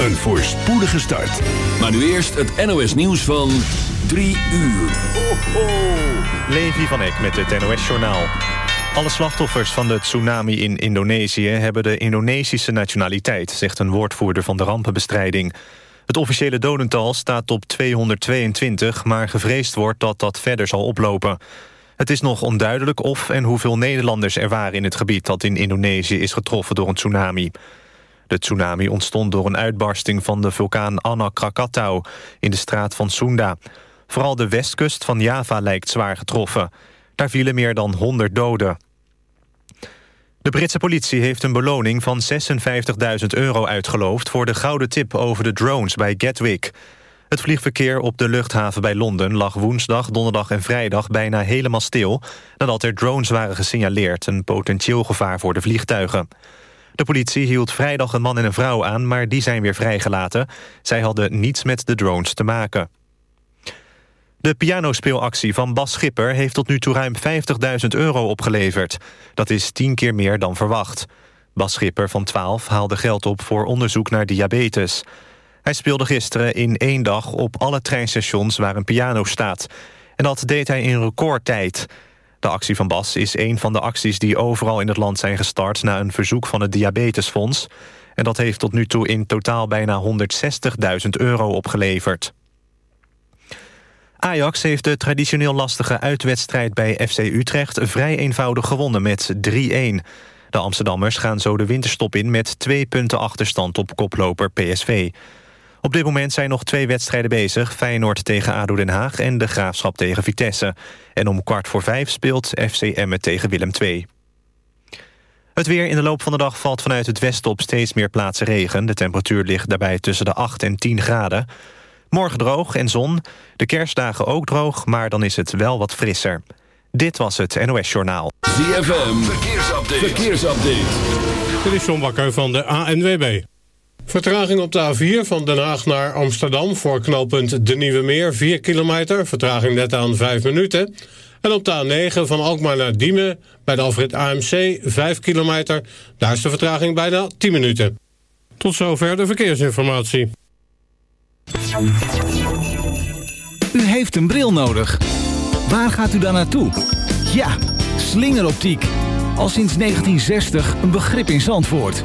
een voorspoedige start. Maar nu eerst het NOS nieuws van 3 uur. Ho, ho. Levi van Eck met het NOS Journaal. Alle slachtoffers van de tsunami in Indonesië... hebben de Indonesische nationaliteit, zegt een woordvoerder van de rampenbestrijding. Het officiële dodental staat op 222... maar gevreesd wordt dat dat verder zal oplopen. Het is nog onduidelijk of en hoeveel Nederlanders er waren in het gebied... dat in Indonesië is getroffen door een tsunami. De tsunami ontstond door een uitbarsting van de vulkaan Anak Krakatau... in de straat van Sunda. Vooral de westkust van Java lijkt zwaar getroffen. Daar vielen meer dan 100 doden. De Britse politie heeft een beloning van 56.000 euro uitgeloofd... voor de gouden tip over de drones bij Gatwick. Het vliegverkeer op de luchthaven bij Londen lag woensdag, donderdag en vrijdag bijna helemaal stil... nadat er drones waren gesignaleerd, een potentieel gevaar voor de vliegtuigen. De politie hield vrijdag een man en een vrouw aan, maar die zijn weer vrijgelaten. Zij hadden niets met de drones te maken. De pianospeelactie van Bas Schipper heeft tot nu toe ruim 50.000 euro opgeleverd. Dat is tien keer meer dan verwacht. Bas Schipper van 12 haalde geld op voor onderzoek naar diabetes. Hij speelde gisteren in één dag op alle treinstations waar een piano staat. En dat deed hij in recordtijd. De actie van Bas is een van de acties die overal in het land zijn gestart... na een verzoek van het Diabetesfonds. En dat heeft tot nu toe in totaal bijna 160.000 euro opgeleverd. Ajax heeft de traditioneel lastige uitwedstrijd bij FC Utrecht... vrij eenvoudig gewonnen met 3-1. De Amsterdammers gaan zo de winterstop in... met twee punten achterstand op koploper PSV. Op dit moment zijn nog twee wedstrijden bezig. Feyenoord tegen ADO Den Haag en de Graafschap tegen Vitesse. En om kwart voor vijf speelt FC Emmen tegen Willem II. Het weer in de loop van de dag valt vanuit het westen op steeds meer plaatsen regen. De temperatuur ligt daarbij tussen de 8 en 10 graden. Morgen droog en zon. De kerstdagen ook droog, maar dan is het wel wat frisser. Dit was het NOS Journaal. ZFM, verkeersupdate. verkeersupdate. Dit is John Bakker van de ANWB. Vertraging op de A4 van Den Haag naar Amsterdam... voor knooppunt De Nieuwe Meer, 4 kilometer. Vertraging net aan 5 minuten. En op de A9 van Alkmaar naar Diemen... bij de afrit AMC, 5 kilometer. Daar is de vertraging bijna 10 minuten. Tot zover de verkeersinformatie. U heeft een bril nodig. Waar gaat u dan naartoe? Ja, slingeroptiek. Al sinds 1960 een begrip in Zandvoort.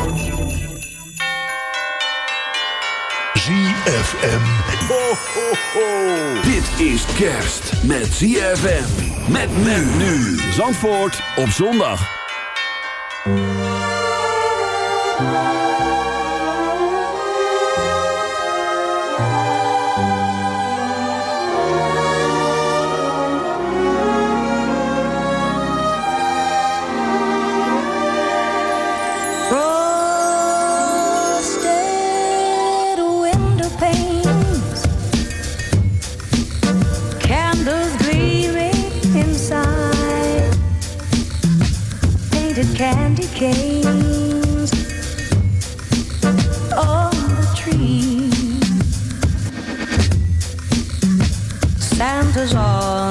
FM. Ho, ho, ho. Dit is kerst met ZFM. Met men nu. Zandvoort op zondag. candy canes on the tree. Santa's on.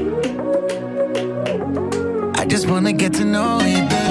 Just wanna get to know you better.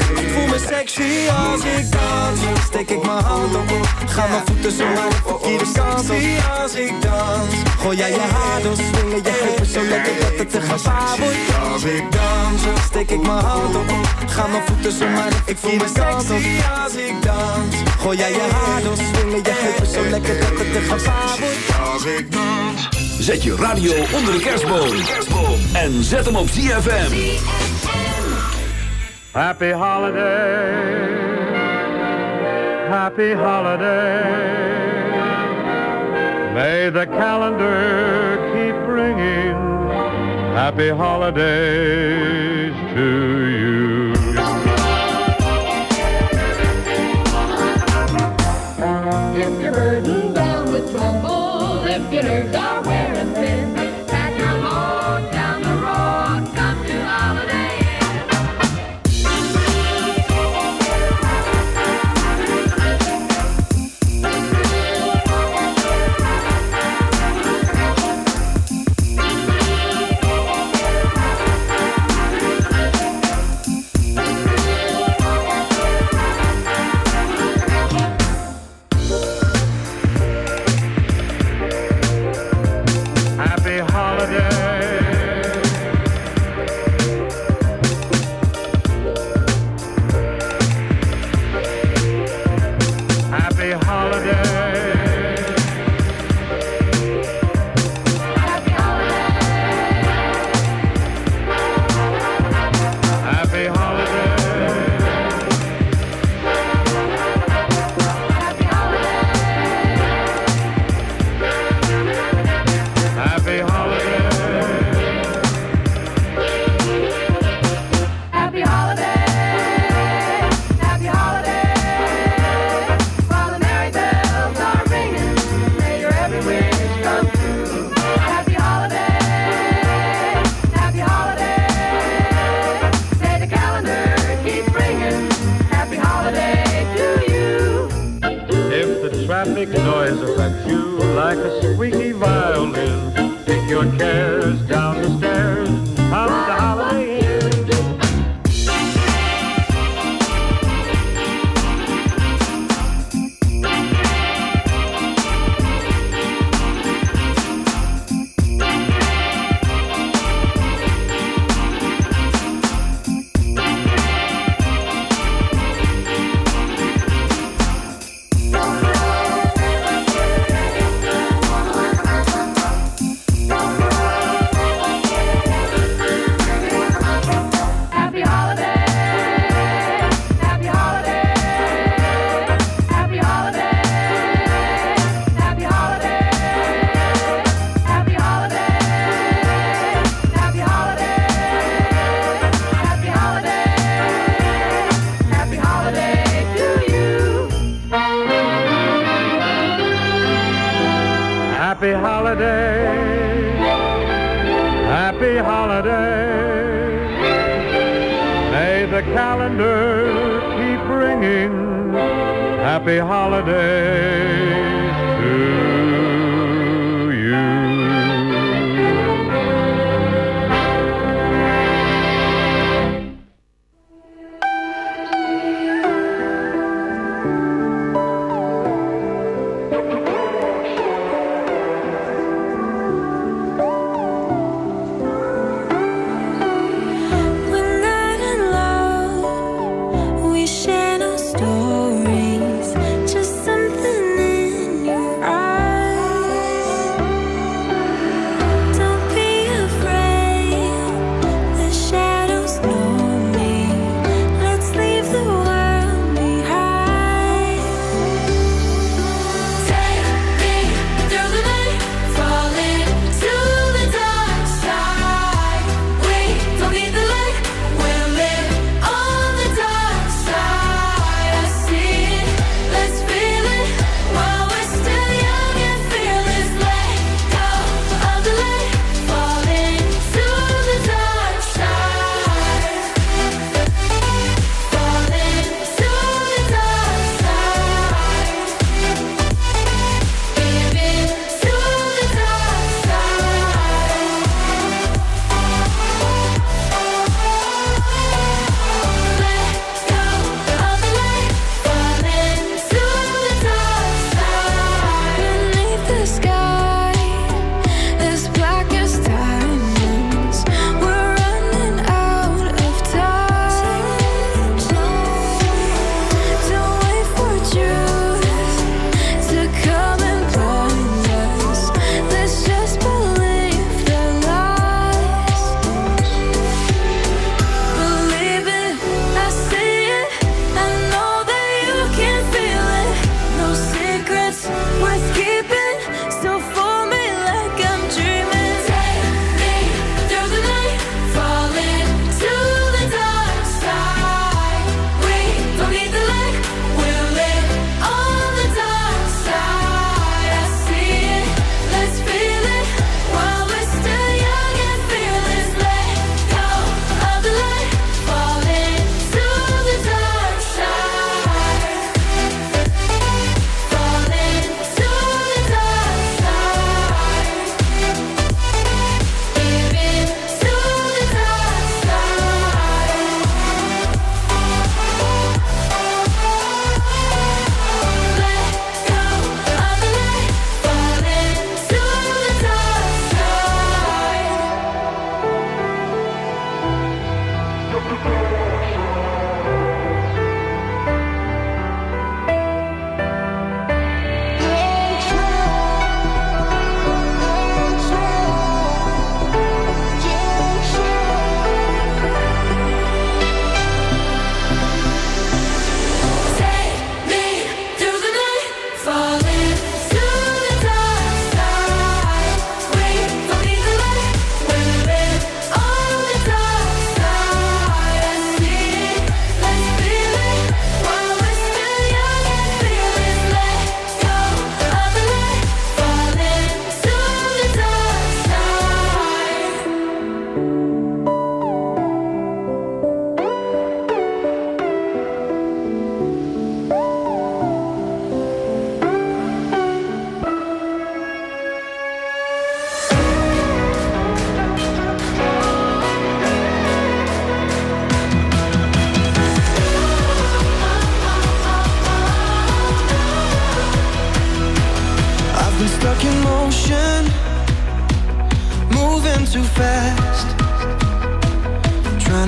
Ik voel me sexy als ik dans. Steek ik mijn hand op. Ga mijn voeten zo de verkeerde kant op. als ik dans. Gooi jij je haar door, swingen je heupen zo lekker dat het te gevaar wordt. Als ik dans, steek ik mijn hand op. Ga mijn voeten zo naar de verkeerde kant op. als ik dans. Gooi jij je haar door, swingen je heupen zo lekker dat het te gevaar wordt. Als ik dans. Zet je radio onder de kerstboom. En zet hem op ZFM. Happy holiday. Happy holiday. May the calendar keep bringing happy holidays to you. If you're burdened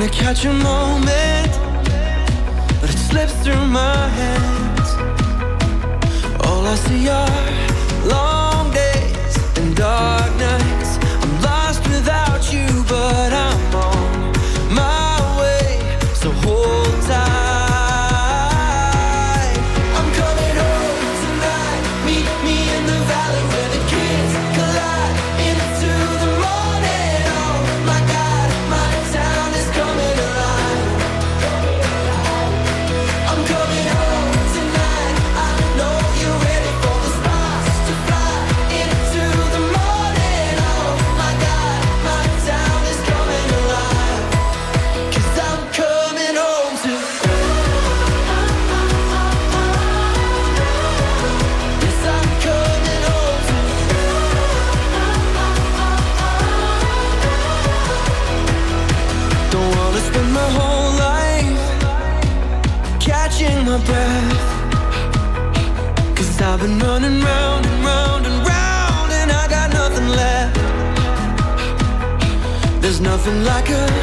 to catch a moment, but it slips through my hands. All I see are long days and dark. moving like a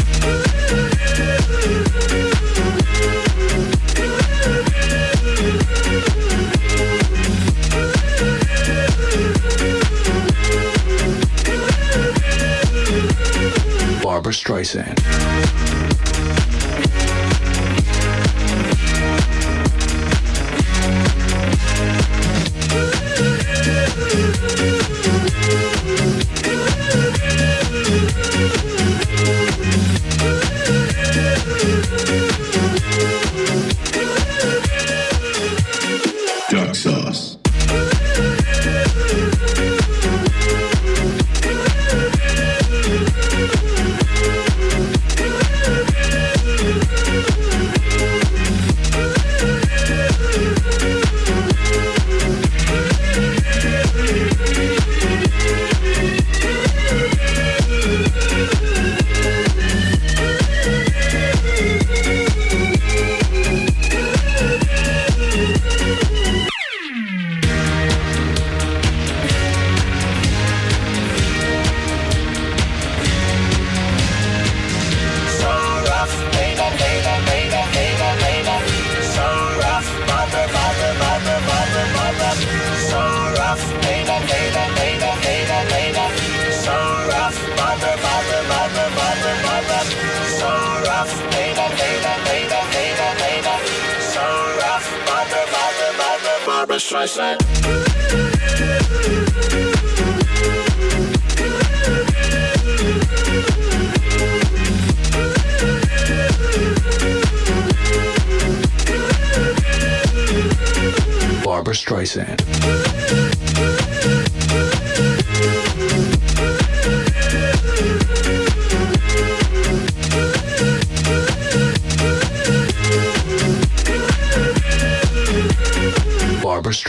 Streisand.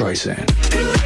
Streisand.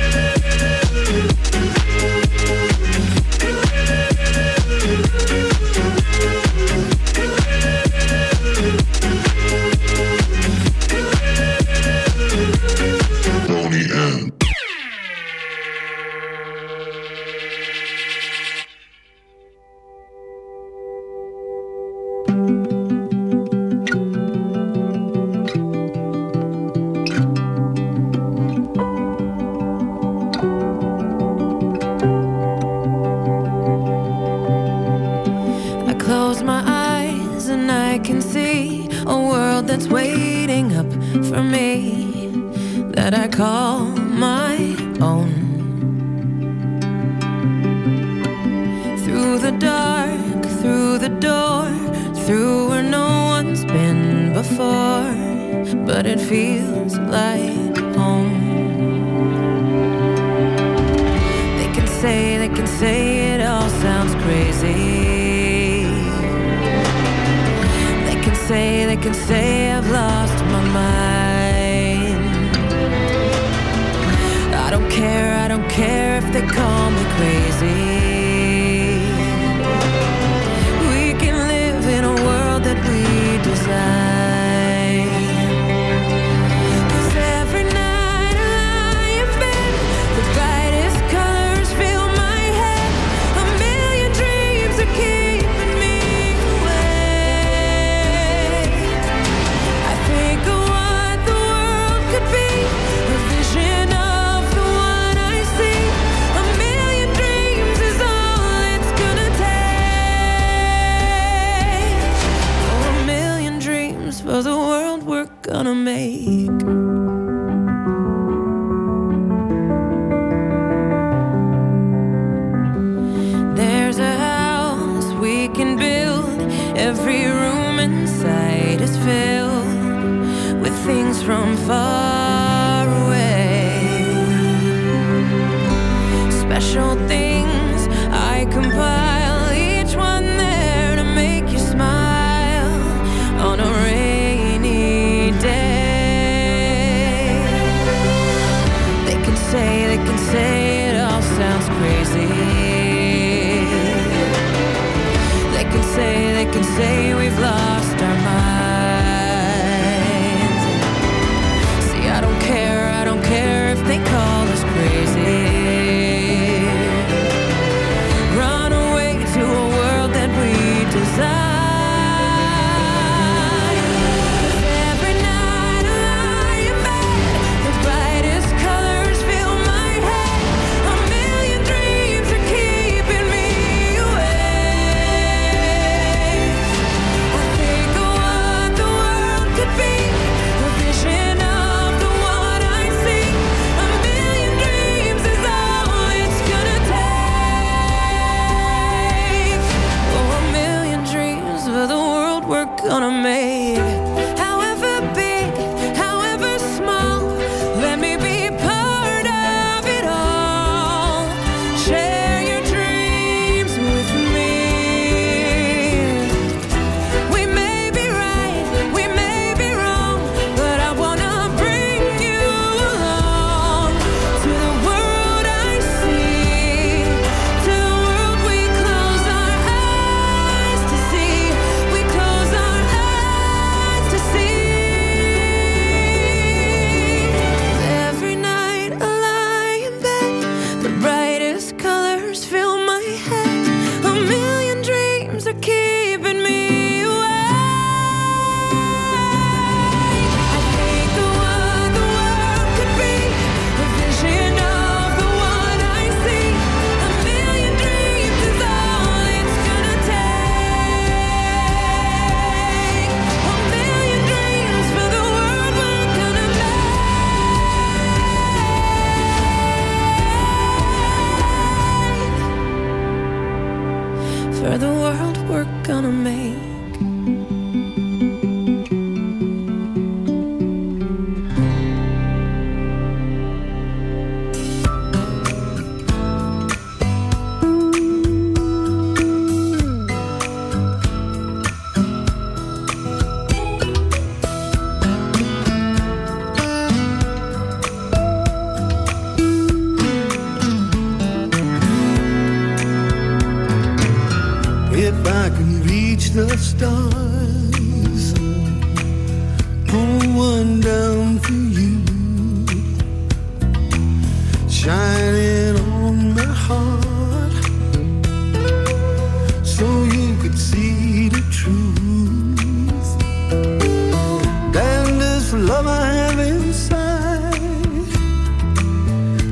Have inside.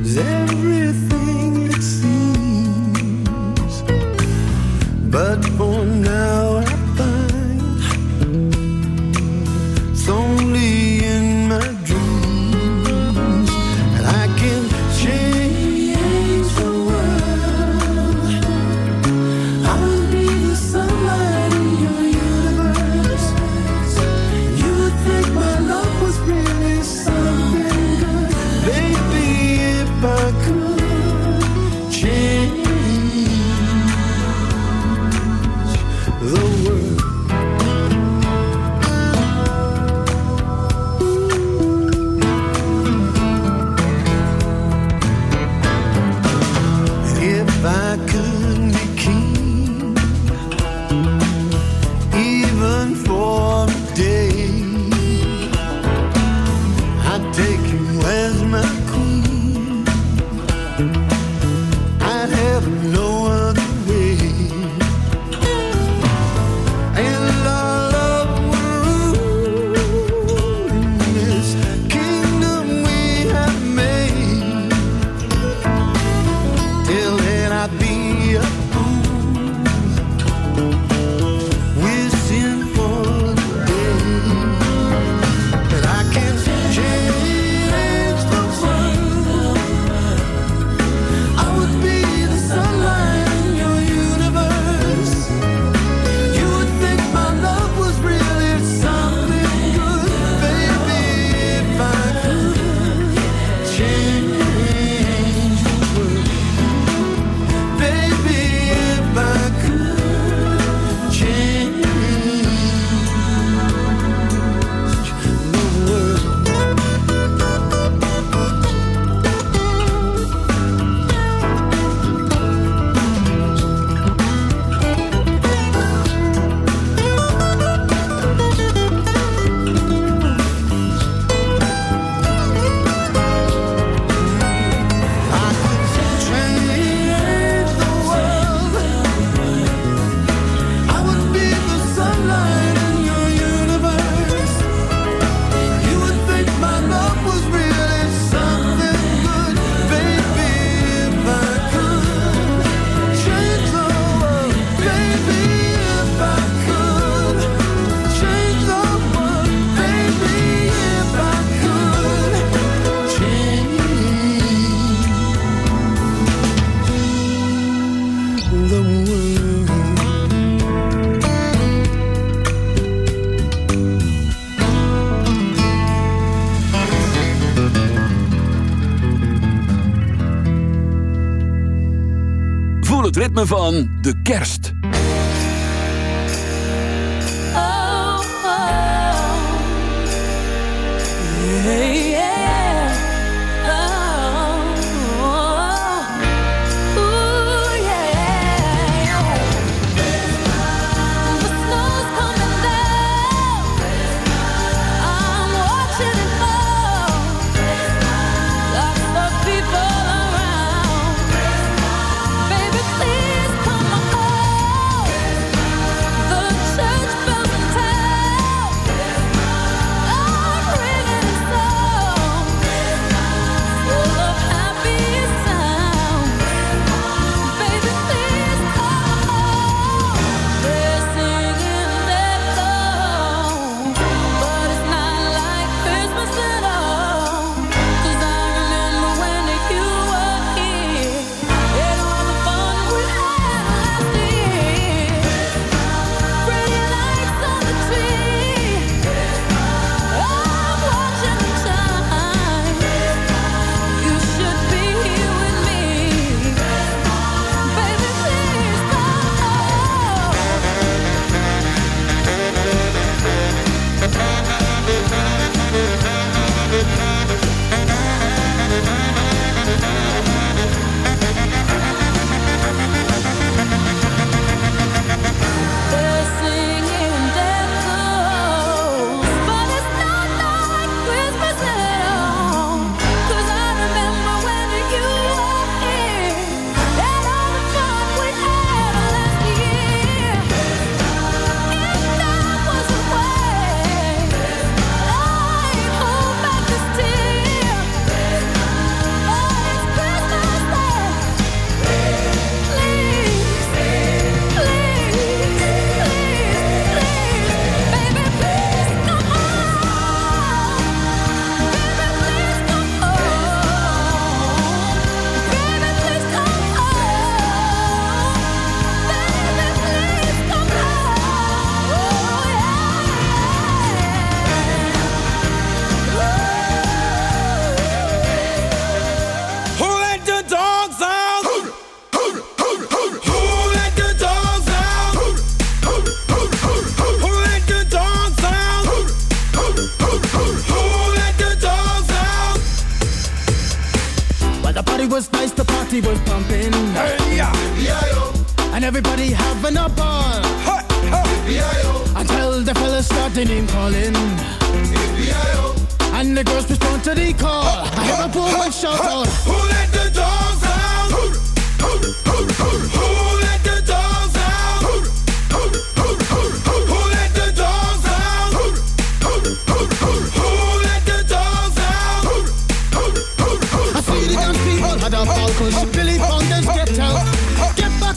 Is everything party was pumping. Hey, yeah. And everybody having a ball. Until the fellas started name calling. And the girls respond to the call. I hear a woman shout out. Who let the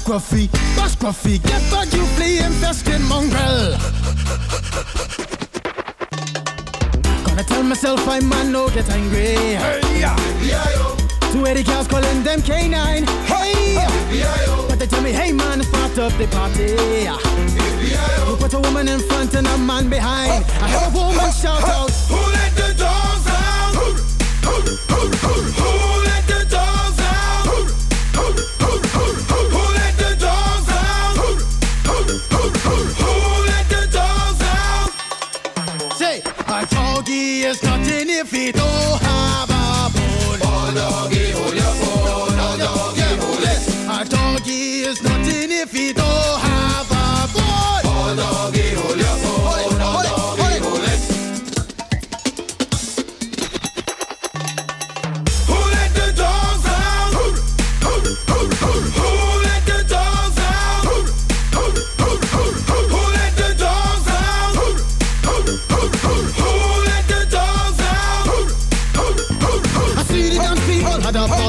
Get back, Gruffy, get back, you flea infested mongrel. Gonna tell myself I man no get angry. Hey, yeah. Two eighty cows calling them K9. Hey, but they tell me, hey man, start up the party. You put a woman in front and a man behind. I heard a woman shout out.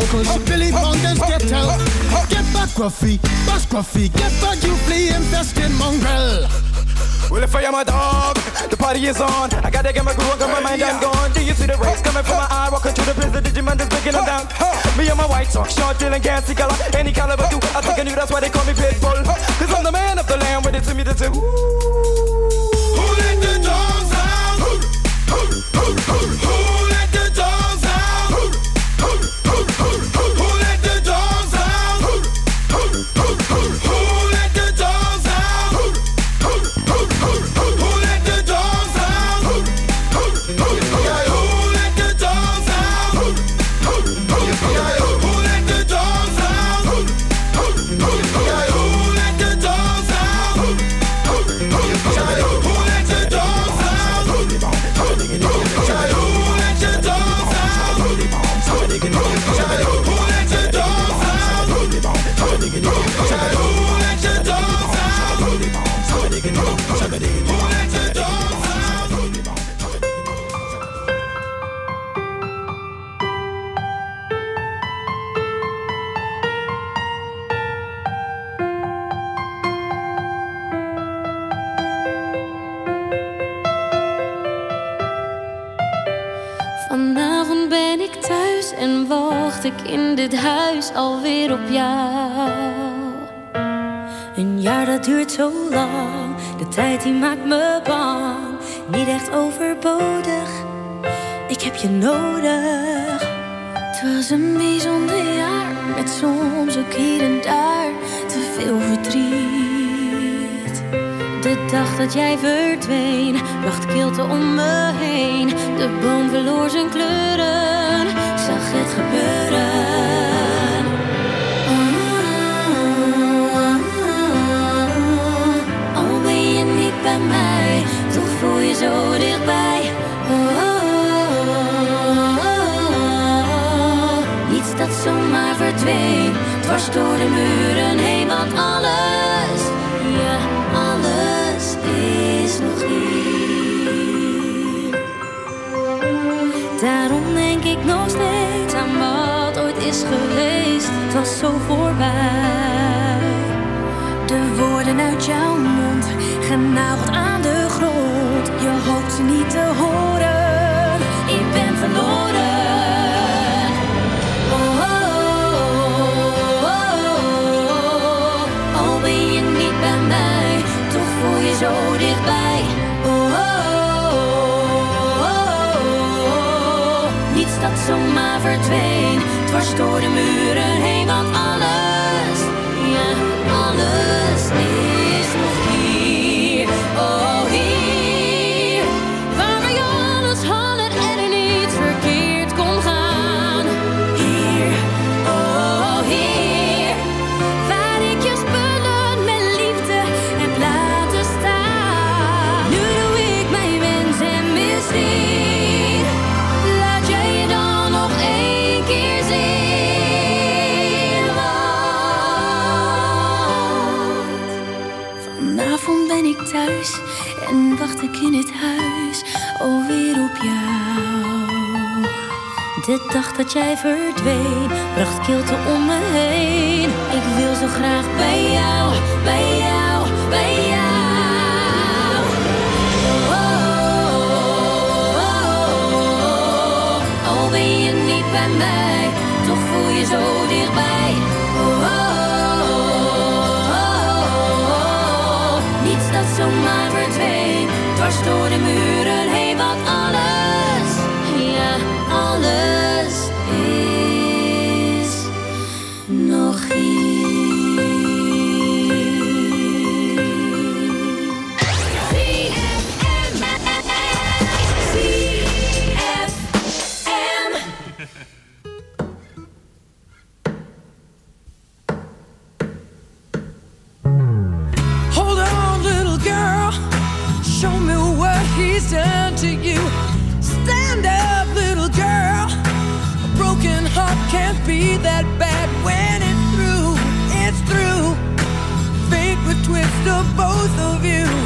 Had a ball cause Billy Bonders get out. Get back, Gruffy, bash Gruffy, get back, you flea infested mongrel. Well, if I am a dog, the party is on. I gotta get my groove on, 'cause my mind, I'm gone. Do you see the rays coming from my eye? Walking through the prison, Digimon is breaking them down. Me and my white socks, short, dealing, can't color. Any caliber, do I think I knew that's why they call me Pitbull. Cause I'm the man of the land, with it to me to say, Who let the dogs out? Who let the je nodig. Het was een bijzonder jaar, met soms ook hier en daar te veel verdriet. De dag dat jij verdween, bracht kilte om me heen. De boom verloor zijn kleuren, zag het gebeuren. Bij mij, toch voel je zo dichtbij. Verdween, dwars door de muren heen, want alles, ja, alles is nog hier. Daarom denk ik nog steeds aan wat ooit is geweest. Het was zo voorbij. De woorden uit jouw mond, genageld aan de grond. Je hoopt ze niet te horen. Dichtbij. Oh, oh, oh, oh. Niets dat zomaar verdween, dwars door de muren heen, ik in het huis alweer op jou. De dag dat jij verdween, bracht kilte om me heen. Ik wil zo graag bij jou, bij jou, bij jou. Oh, oh, oh. Al ben je niet bij mij, toch voel je zo dichtbij. Oh, oh, oh. Niets dat zomaar dwars door de muren would of both of you.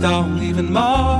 stone, leaving more.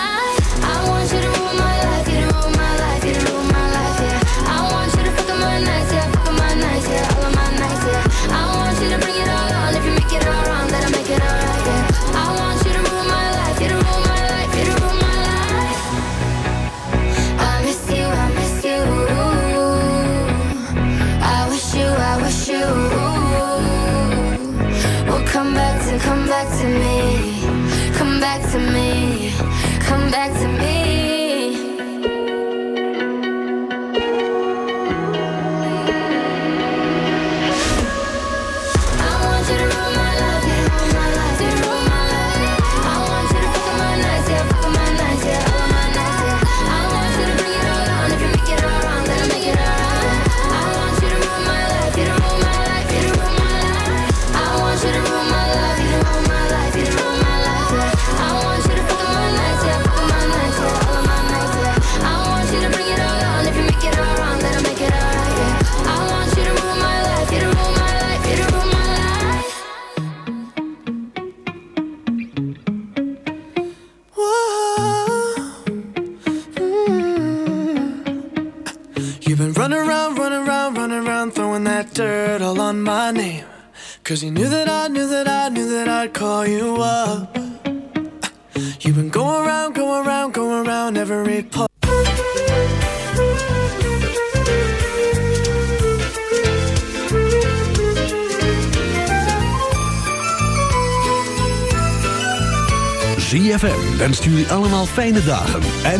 Cause you knew that I knew that I knew that I'd call you up. You've been going around, going around, going around every pub. ZFM wenst jullie allemaal fijne dagen en...